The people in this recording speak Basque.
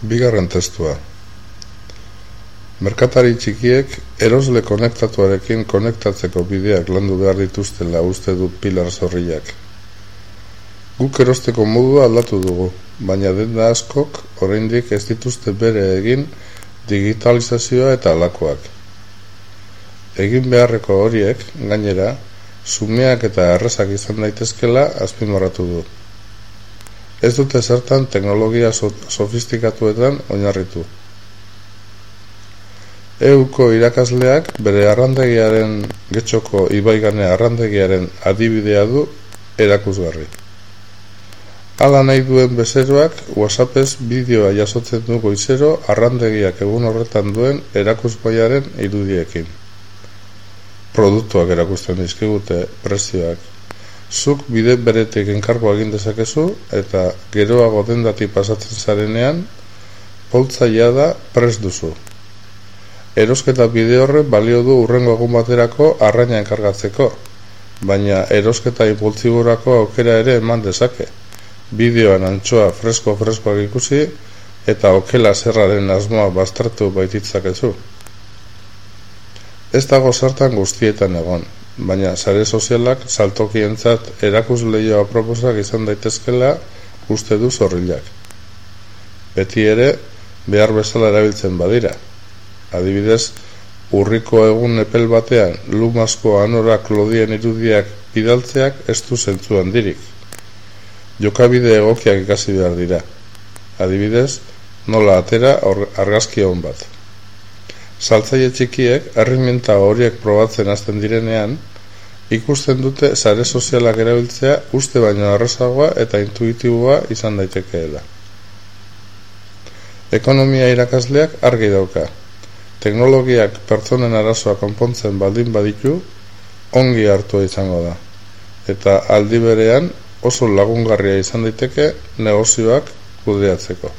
Bigarren testua. Merkatari txikiek erosle konektatuarekin konektatzeko bideak landu behar dituztela uste du Pilar Zorriak. Guk erosteko modua aldatu dugu, baina denda askok oraindik ez dituzte bere egin digitalizazioa eta alakoak. Egin beharreko horiek, gainera, sumeak eta errezak izan daitezkela azpimarratu du ez dute zertan teknologia sofistikatuetan oinarritu. Euko irakasleak bere arrandegiaren getxoko ibaigane arrandegiaren adibidea du erakusgarri. Hala nahi duen bezeroak WhatsAppez bideoa jasotzen du goizero arrandegiak egun horretan duen erakusbaiaren irudiekin. Produktuak erakusten dizkigute prezioak zuk bide beretik enkargo egin dezakezu eta geroago dendati pasatzen zarenean poltzaia da pres duzu. Erosketa bide horre balio du urrengo egun baterako arraina enkargatzeko, baina erosketa impultzigurako aukera ere eman dezake. Bideoan antxoa fresko-freskoak ikusi eta okela zerraren asmoa bastartu baititzakezu. Ez dago zertan guztietan egon, baina sare sozialak saltokientzat erakus lehioa proposak izan daitezkela uste du zorrilak. Beti ere, behar bezala erabiltzen badira. Adibidez, urriko egun epel batean, lumasko anora klodien irudiak bidaltzeak ez du zentzu handirik. Jokabide egokiak ikasi behar dira. Adibidez, nola atera argazki hon bat. Saltzaile txikiek, herrimenta horiek probatzen hasten direnean, ikusten dute sare sozialak erabiltzea uste baino arrazagoa eta intuitiboa izan daitekeela. Ekonomia irakasleak argi dauka. Teknologiak pertsonen arazoa konpontzen baldin baditu, ongi hartu izango da. Eta aldi berean oso lagungarria izan daiteke negozioak kudeatzeko.